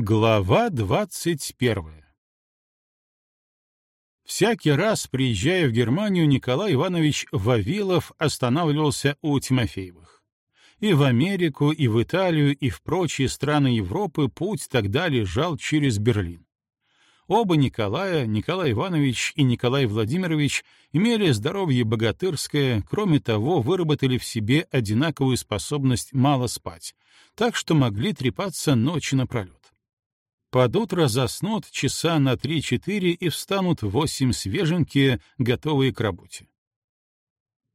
Глава двадцать первая Всякий раз, приезжая в Германию, Николай Иванович Вавилов останавливался у Тимофеевых. И в Америку, и в Италию, и в прочие страны Европы путь тогда лежал через Берлин. Оба Николая, Николай Иванович и Николай Владимирович, имели здоровье богатырское, кроме того, выработали в себе одинаковую способность мало спать, так что могли трепаться ночи напролет. Под утро заснут часа на три-четыре и встанут восемь свеженькие, готовые к работе.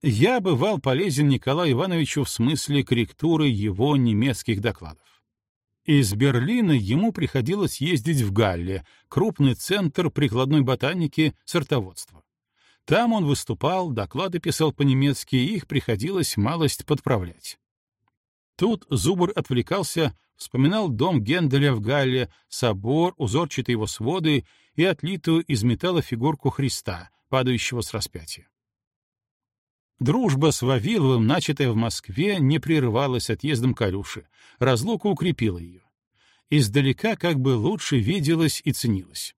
Я бывал полезен Николаю Ивановичу в смысле корректуры его немецких докладов. Из Берлина ему приходилось ездить в Галле, крупный центр прикладной ботаники, сортоводства. Там он выступал, доклады писал по-немецки, и их приходилось малость подправлять. Тут Зубр отвлекался, вспоминал дом Генделя в Галле, собор, узорчатые его своды и отлитую из металла фигурку Христа, падающего с распятия. Дружба с Вавиловым, начатая в Москве, не прерывалась отъездом Калюши, разлука укрепила ее. Издалека как бы лучше виделась и ценилась.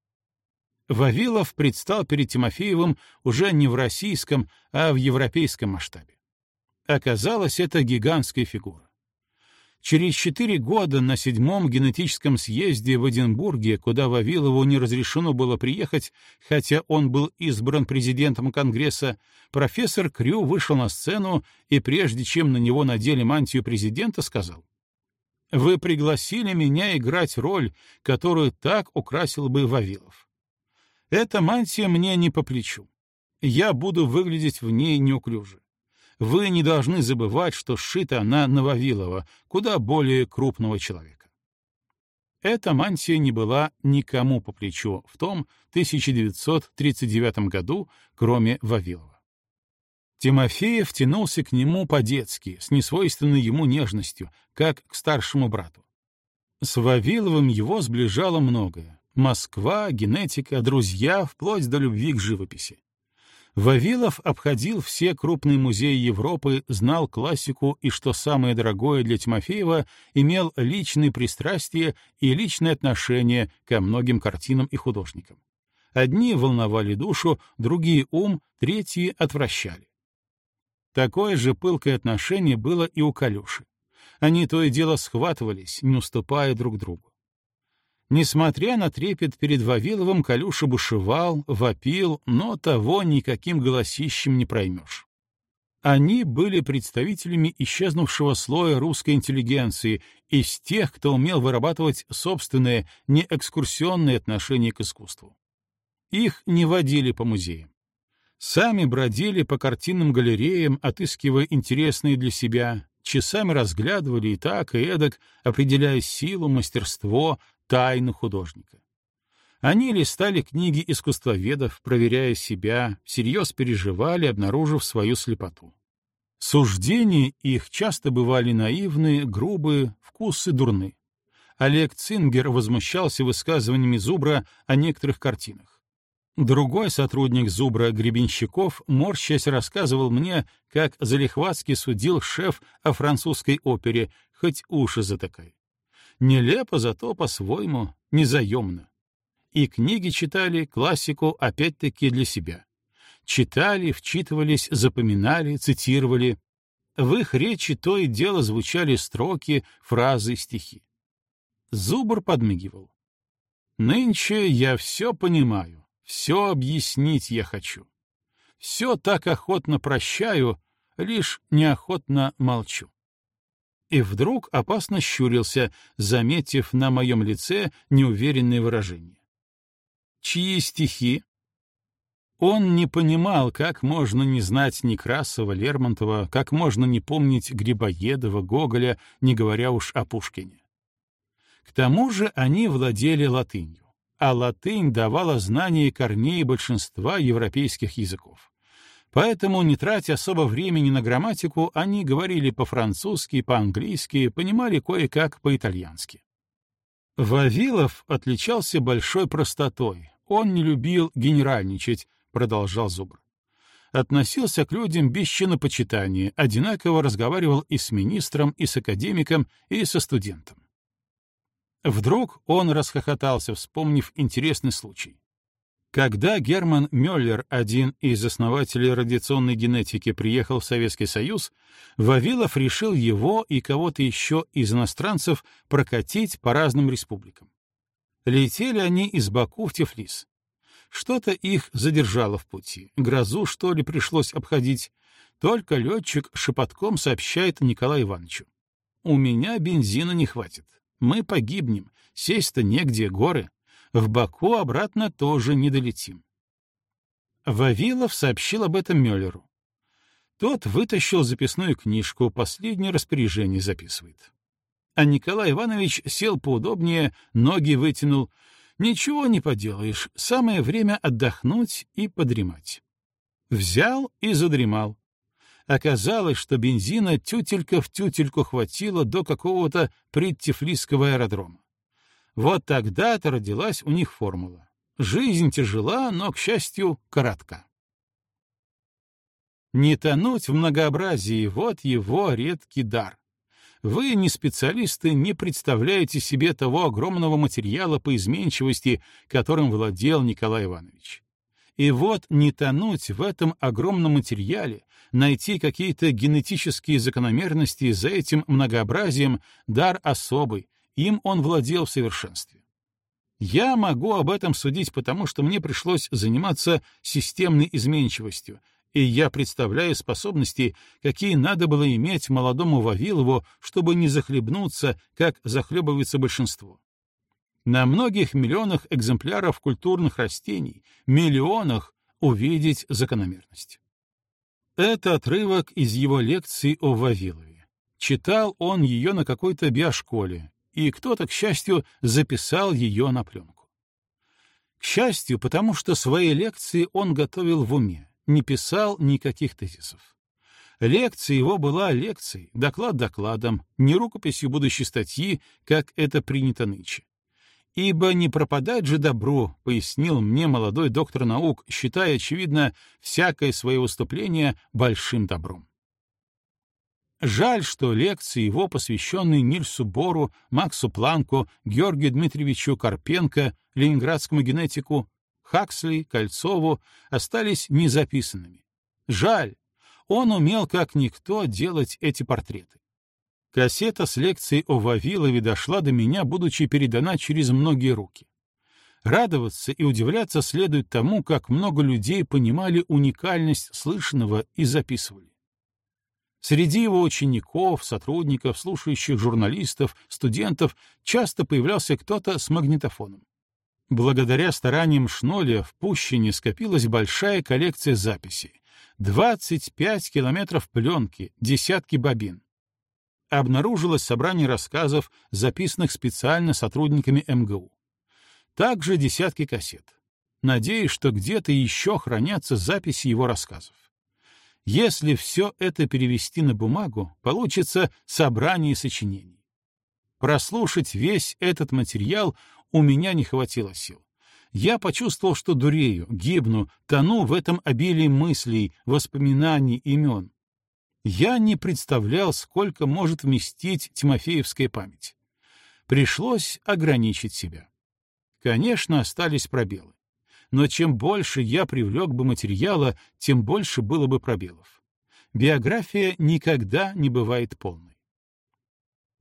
Вавилов предстал перед Тимофеевым уже не в российском, а в европейском масштабе. Оказалось, это гигантская фигура. Через четыре года на седьмом генетическом съезде в Эдинбурге, куда Вавилову не разрешено было приехать, хотя он был избран президентом Конгресса, профессор Крю вышел на сцену и, прежде чем на него надели мантию президента, сказал, «Вы пригласили меня играть роль, которую так украсил бы Вавилов. Эта мантия мне не по плечу. Я буду выглядеть в ней неуклюже вы не должны забывать, что сшита она на Вавилова, куда более крупного человека. Эта мантия не была никому по плечу в том 1939 году, кроме Вавилова. Тимофеев тянулся к нему по-детски, с несвойственной ему нежностью, как к старшему брату. С Вавиловым его сближало многое — Москва, генетика, друзья, вплоть до любви к живописи. Вавилов обходил все крупные музеи Европы, знал классику и, что самое дорогое для Тимофеева, имел личные пристрастия и личное отношение ко многим картинам и художникам. Одни волновали душу, другие — ум, третьи — отвращали. Такое же пылкое отношение было и у Калюши. Они то и дело схватывались, не уступая друг другу. Несмотря на трепет перед Вавиловым, Калюша бушевал, вопил, но того никаким голосищем не проймешь. Они были представителями исчезнувшего слоя русской интеллигенции, из тех, кто умел вырабатывать собственное, не экскурсионное отношение к искусству. Их не водили по музеям. Сами бродили по картинным галереям, отыскивая интересные для себя, часами разглядывали и так, и эдак, определяя силу, мастерство, тайну художника. Они листали книги искусствоведов, проверяя себя, всерьез переживали, обнаружив свою слепоту. Суждения их часто бывали наивны, грубые, вкусы дурны. Олег Цингер возмущался высказываниями Зубра о некоторых картинах. Другой сотрудник Зубра Гребенщиков, морщась, рассказывал мне, как залихватски судил шеф о французской опере, хоть уши затыкай. Нелепо, зато по-своему, незаемно. И книги читали, классику опять-таки для себя. Читали, вчитывались, запоминали, цитировали. В их речи то и дело звучали строки, фразы, стихи. Зубр подмигивал. «Нынче я все понимаю, все объяснить я хочу. Все так охотно прощаю, лишь неохотно молчу и вдруг опасно щурился, заметив на моем лице неуверенное выражение. Чьи стихи? Он не понимал, как можно не знать Некрасова, Лермонтова, как можно не помнить Грибоедова, Гоголя, не говоря уж о Пушкине. К тому же они владели латынью, а латынь давала знание корней большинства европейских языков. Поэтому, не тратя особо времени на грамматику, они говорили по-французски, по-английски, понимали кое-как по-итальянски. Вавилов отличался большой простотой. Он не любил генеральничать, продолжал Зубр. Относился к людям без чинопочитания, одинаково разговаривал и с министром, и с академиком, и со студентом. Вдруг он расхохотался, вспомнив интересный случай. Когда Герман Мюллер, один из основателей радиационной генетики, приехал в Советский Союз, Вавилов решил его и кого-то еще из иностранцев прокатить по разным республикам. Летели они из Баку в Тифлис. Что-то их задержало в пути. Грозу, что ли, пришлось обходить. Только летчик шепотком сообщает Николаю Ивановичу. «У меня бензина не хватит. Мы погибнем. Сесть-то негде, горы. В Баку обратно тоже не долетим. Вавилов сообщил об этом Мюллеру. Тот вытащил записную книжку, последнее распоряжение записывает. А Николай Иванович сел поудобнее, ноги вытянул. Ничего не поделаешь, самое время отдохнуть и подремать. Взял и задремал. Оказалось, что бензина тютелька в тютельку хватило до какого-то предтифлисского аэродрома. Вот тогда-то родилась у них формула. Жизнь тяжела, но, к счастью, коротка. Не тонуть в многообразии — вот его редкий дар. Вы, не специалисты, не представляете себе того огромного материала по изменчивости, которым владел Николай Иванович. И вот не тонуть в этом огромном материале, найти какие-то генетические закономерности за этим многообразием — дар особый, им он владел в совершенстве. Я могу об этом судить, потому что мне пришлось заниматься системной изменчивостью, и я представляю способности, какие надо было иметь молодому Вавилову, чтобы не захлебнуться, как захлебывается большинство. На многих миллионах экземпляров культурных растений, миллионах увидеть закономерность. Это отрывок из его лекции о Вавилове. Читал он ее на какой-то биошколе, и кто-то, к счастью, записал ее на пленку. К счастью, потому что свои лекции он готовил в уме, не писал никаких тезисов. Лекция его была лекцией, доклад докладом, не рукописью будущей статьи, как это принято нынче. «Ибо не пропадать же добро», — пояснил мне молодой доктор наук, считая, очевидно, всякое свое выступление большим добром. Жаль, что лекции его, посвященные Нильсу Бору, Максу Планку, Георгию Дмитриевичу Карпенко, ленинградскому генетику, Хаксли, Кольцову, остались незаписанными. Жаль, он умел как никто делать эти портреты. Кассета с лекцией о Вавилове дошла до меня, будучи передана через многие руки. Радоваться и удивляться следует тому, как много людей понимали уникальность слышанного и записывали. Среди его учеников, сотрудников, слушающих журналистов, студентов часто появлялся кто-то с магнитофоном. Благодаря стараниям Шноля в Пущине скопилась большая коллекция записей. 25 километров пленки, десятки бобин. Обнаружилось собрание рассказов, записанных специально сотрудниками МГУ. Также десятки кассет. Надеюсь, что где-то еще хранятся записи его рассказов. Если все это перевести на бумагу, получится собрание сочинений. Прослушать весь этот материал у меня не хватило сил. Я почувствовал, что дурею, гибну, тону в этом обилии мыслей, воспоминаний, имен. Я не представлял, сколько может вместить Тимофеевская память. Пришлось ограничить себя. Конечно, остались пробелы но чем больше я привлек бы материала, тем больше было бы пробелов. Биография никогда не бывает полной.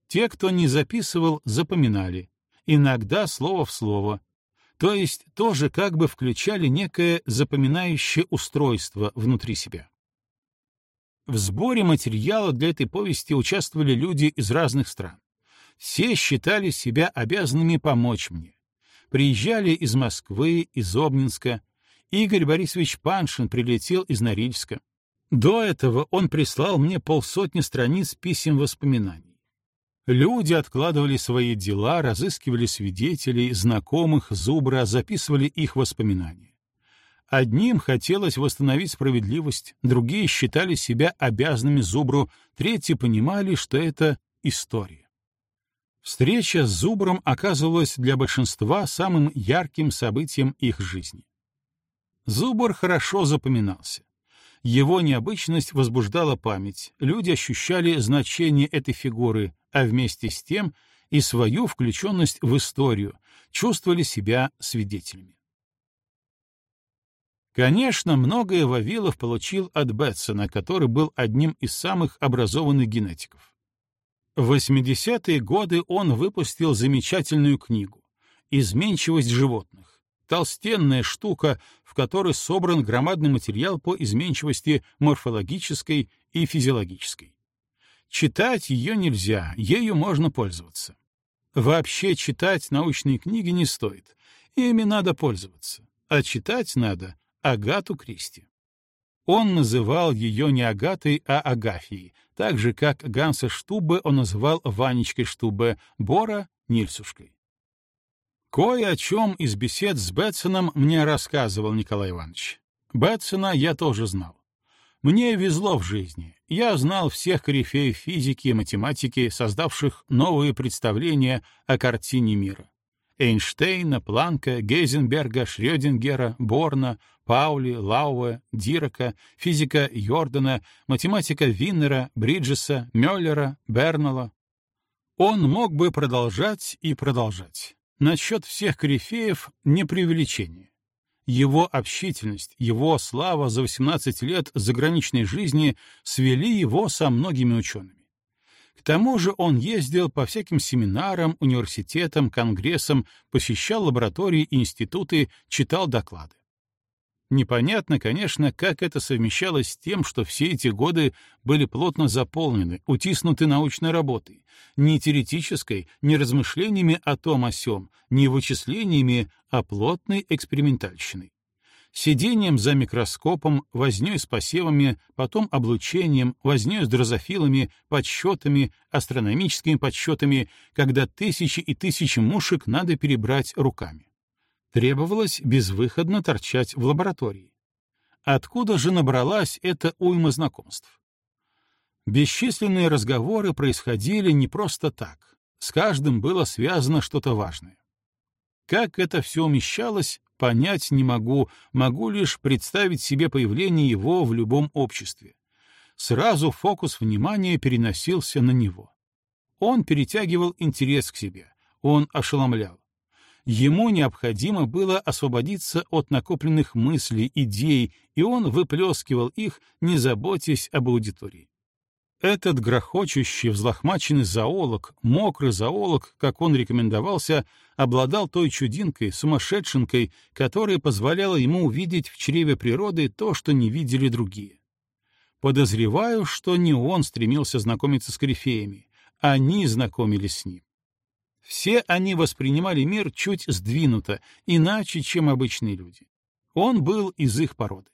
Те, кто не записывал, запоминали, иногда слово в слово, то есть тоже как бы включали некое запоминающее устройство внутри себя. В сборе материала для этой повести участвовали люди из разных стран. Все считали себя обязанными помочь мне, Приезжали из Москвы, из Обнинска. Игорь Борисович Паншин прилетел из Норильска. До этого он прислал мне полсотни страниц писем воспоминаний. Люди откладывали свои дела, разыскивали свидетелей, знакомых, зубра, записывали их воспоминания. Одним хотелось восстановить справедливость, другие считали себя обязанными зубру, третьи понимали, что это история. Встреча с Зубром оказывалась для большинства самым ярким событием их жизни. Зубр хорошо запоминался. Его необычность возбуждала память, люди ощущали значение этой фигуры, а вместе с тем и свою включенность в историю, чувствовали себя свидетелями. Конечно, многое Вавилов получил от Бетсона, который был одним из самых образованных генетиков. В 80-е годы он выпустил замечательную книгу «Изменчивость животных». Толстенная штука, в которой собран громадный материал по изменчивости морфологической и физиологической. Читать ее нельзя, ею можно пользоваться. Вообще читать научные книги не стоит, ими надо пользоваться, а читать надо Агату Кристи. Он называл ее не Агатой, а Агафией, так же, как Ганса Штубе он называл Ванечкой Штубе, Бора — Нильсушкой. Кое о чем из бесед с Бетсоном мне рассказывал Николай Иванович. Бетсона я тоже знал. Мне везло в жизни. Я знал всех корифеев физики и математики, создавших новые представления о картине мира. Эйнштейна, Планка, Гейзенберга, Шрёдингера, Борна, Паули, Лауэ, Дирака, физика Йордана, математика Виннера, Бриджеса, Мюллера, Бернелла. Он мог бы продолжать и продолжать. Насчет всех корифеев — не преувеличение. Его общительность, его слава за 18 лет заграничной жизни свели его со многими учеными. К тому же он ездил по всяким семинарам, университетам, конгрессам, посещал лаборатории и институты, читал доклады. Непонятно, конечно, как это совмещалось с тем, что все эти годы были плотно заполнены, утиснуты научной работой, не теоретической, не размышлениями о том о сём, не вычислениями, а плотной экспериментальщиной сидением за микроскопом, вознёй с посевами, потом облучением, вознёй с дрозофилами, подсчетами, астрономическими подсчетами, когда тысячи и тысячи мушек надо перебрать руками. Требовалось безвыходно торчать в лаборатории. Откуда же набралась эта уйма знакомств? Бесчисленные разговоры происходили не просто так. С каждым было связано что-то важное. Как это все умещалось, понять не могу, могу лишь представить себе появление его в любом обществе. Сразу фокус внимания переносился на него. Он перетягивал интерес к себе, он ошеломлял. Ему необходимо было освободиться от накопленных мыслей, идей, и он выплескивал их, не заботясь об аудитории. Этот грохочущий, взлохмаченный зоолог, мокрый зоолог, как он рекомендовался, обладал той чудинкой, сумасшедшенкой, которая позволяла ему увидеть в чреве природы то, что не видели другие. Подозреваю, что не он стремился знакомиться с корифеями, они знакомились с ним. Все они воспринимали мир чуть сдвинуто, иначе, чем обычные люди. Он был из их породы.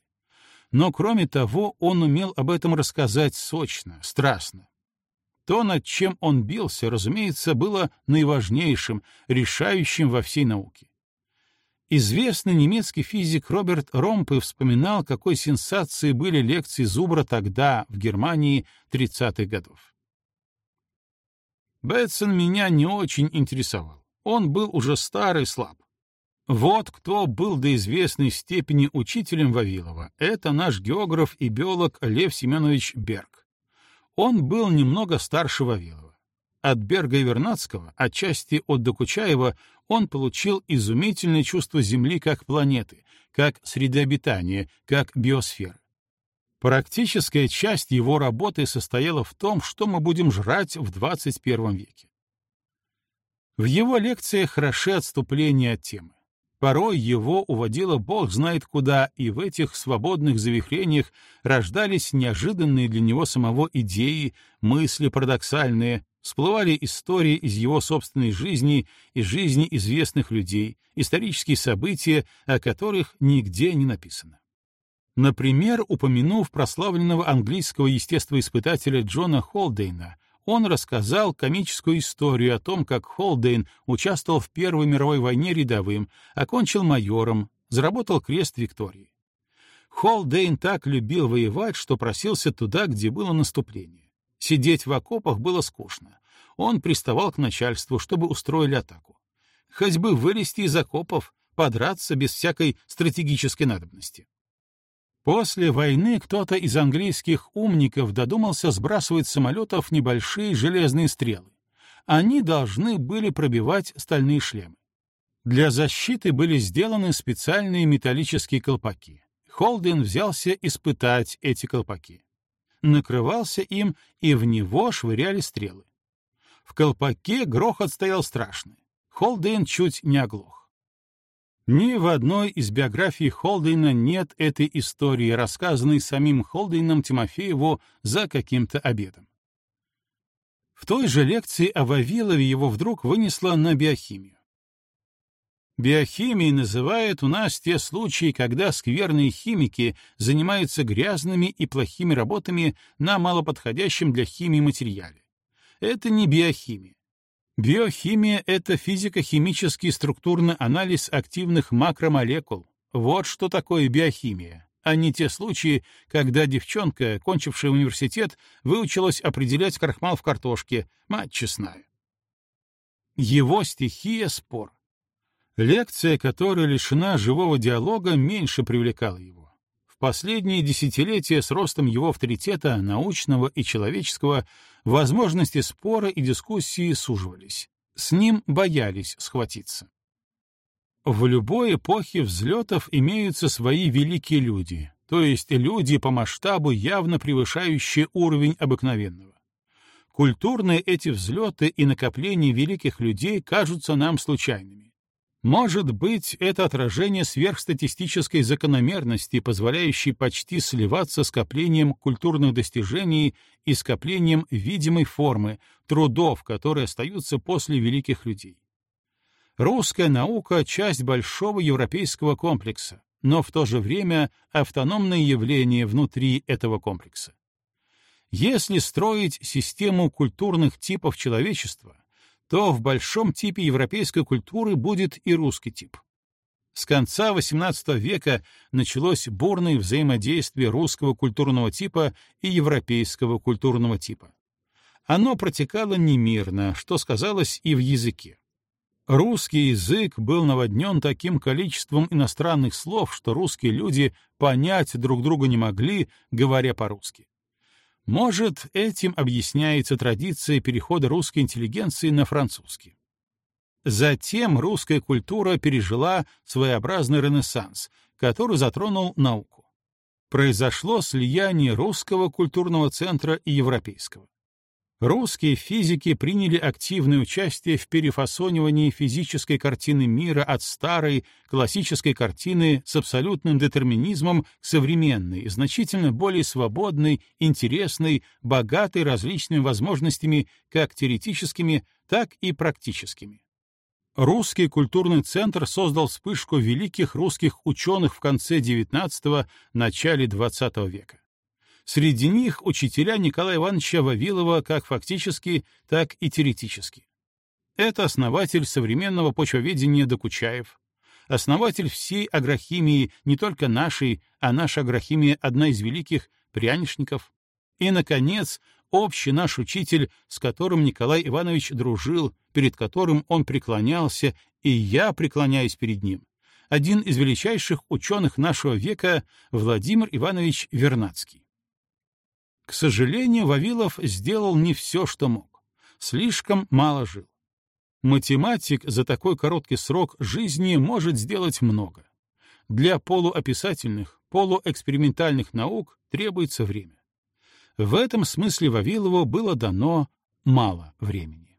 Но, кроме того, он умел об этом рассказать сочно, страстно. То, над чем он бился, разумеется, было наиважнейшим, решающим во всей науке. Известный немецкий физик Роберт Ромпе вспоминал, какой сенсацией были лекции Зубра тогда, в Германии, 30-х годов. Бетсон меня не очень интересовал. Он был уже старый слаб. Вот кто был до известной степени учителем Вавилова. Это наш географ и биолог Лев Семенович Берг. Он был немного старше Вавилова. От Берга и Вернадского, отчасти от Докучаева, он получил изумительное чувство Земли как планеты, как среды обитания, как биосферы. Практическая часть его работы состояла в том, что мы будем жрать в 21 веке. В его лекциях хороши отступления от темы. Порой его уводило бог знает куда, и в этих свободных завихрениях рождались неожиданные для него самого идеи, мысли парадоксальные, всплывали истории из его собственной жизни и жизни известных людей, исторические события, о которых нигде не написано. Например, упомянув прославленного английского естествоиспытателя Джона Холдейна, он рассказал комическую историю о том, как Холдейн участвовал в Первой мировой войне рядовым, окончил майором, заработал крест Виктории. Холдейн так любил воевать, что просился туда, где было наступление. Сидеть в окопах было скучно. Он приставал к начальству, чтобы устроили атаку. Хоть бы вылезти из окопов, подраться без всякой стратегической надобности. После войны кто-то из английских умников додумался сбрасывать с самолетов небольшие железные стрелы. они должны были пробивать стальные шлемы. Для защиты были сделаны специальные металлические колпаки. Холден взялся испытать эти колпаки. Накрывался им, и в него швыряли стрелы. В колпаке грохот стоял страшный. Холден чуть не оглох. Ни в одной из биографий Холдейна нет этой истории, рассказанной самим Холдейном Тимофееву за каким-то обедом. В той же лекции о Вавилове его вдруг вынесло на биохимию. Биохимией называют у нас те случаи, когда скверные химики занимаются грязными и плохими работами на малоподходящем для химии материале. Это не биохимия. Биохимия — это физико-химический структурный анализ активных макромолекул. Вот что такое биохимия а не те случаи, когда девчонка, кончившая университет, выучилась определять крахмал в картошке, мать честная. Его стихия — спор. Лекция, которая лишена живого диалога, меньше привлекала его. Последние десятилетия с ростом его авторитета, научного и человеческого, возможности спора и дискуссии суживались. С ним боялись схватиться. В любой эпохе взлетов имеются свои великие люди, то есть люди по масштабу явно превышающие уровень обыкновенного. Культурные эти взлеты и накопления великих людей кажутся нам случайными. Может быть, это отражение сверхстатистической закономерности, позволяющей почти сливаться скоплением культурных достижений и скоплением видимой формы, трудов, которые остаются после великих людей. Русская наука — часть большого европейского комплекса, но в то же время автономное явление внутри этого комплекса. Если строить систему культурных типов человечества, то в большом типе европейской культуры будет и русский тип. С конца XVIII века началось бурное взаимодействие русского культурного типа и европейского культурного типа. Оно протекало немирно, что сказалось и в языке. Русский язык был наводнен таким количеством иностранных слов, что русские люди понять друг друга не могли, говоря по-русски. Может, этим объясняется традиция перехода русской интеллигенции на французский. Затем русская культура пережила своеобразный ренессанс, который затронул науку. Произошло слияние русского культурного центра и европейского. Русские физики приняли активное участие в перефасонивании физической картины мира от старой, классической картины с абсолютным детерминизмом к современной, значительно более свободной, интересной, богатой различными возможностями как теоретическими, так и практическими. Русский культурный центр создал вспышку великих русских ученых в конце XIX — начале XX века. Среди них учителя Николая Ивановича Вавилова как фактически, так и теоретически. Это основатель современного почвоведения Докучаев, основатель всей агрохимии, не только нашей, а наша агрохимия — одна из великих, прянишников. И, наконец, общий наш учитель, с которым Николай Иванович дружил, перед которым он преклонялся, и я преклоняюсь перед ним, один из величайших ученых нашего века Владимир Иванович Вернадский. К сожалению, Вавилов сделал не все, что мог. Слишком мало жил. Математик за такой короткий срок жизни может сделать много. Для полуописательных, полуэкспериментальных наук требуется время. В этом смысле Вавилову было дано мало времени.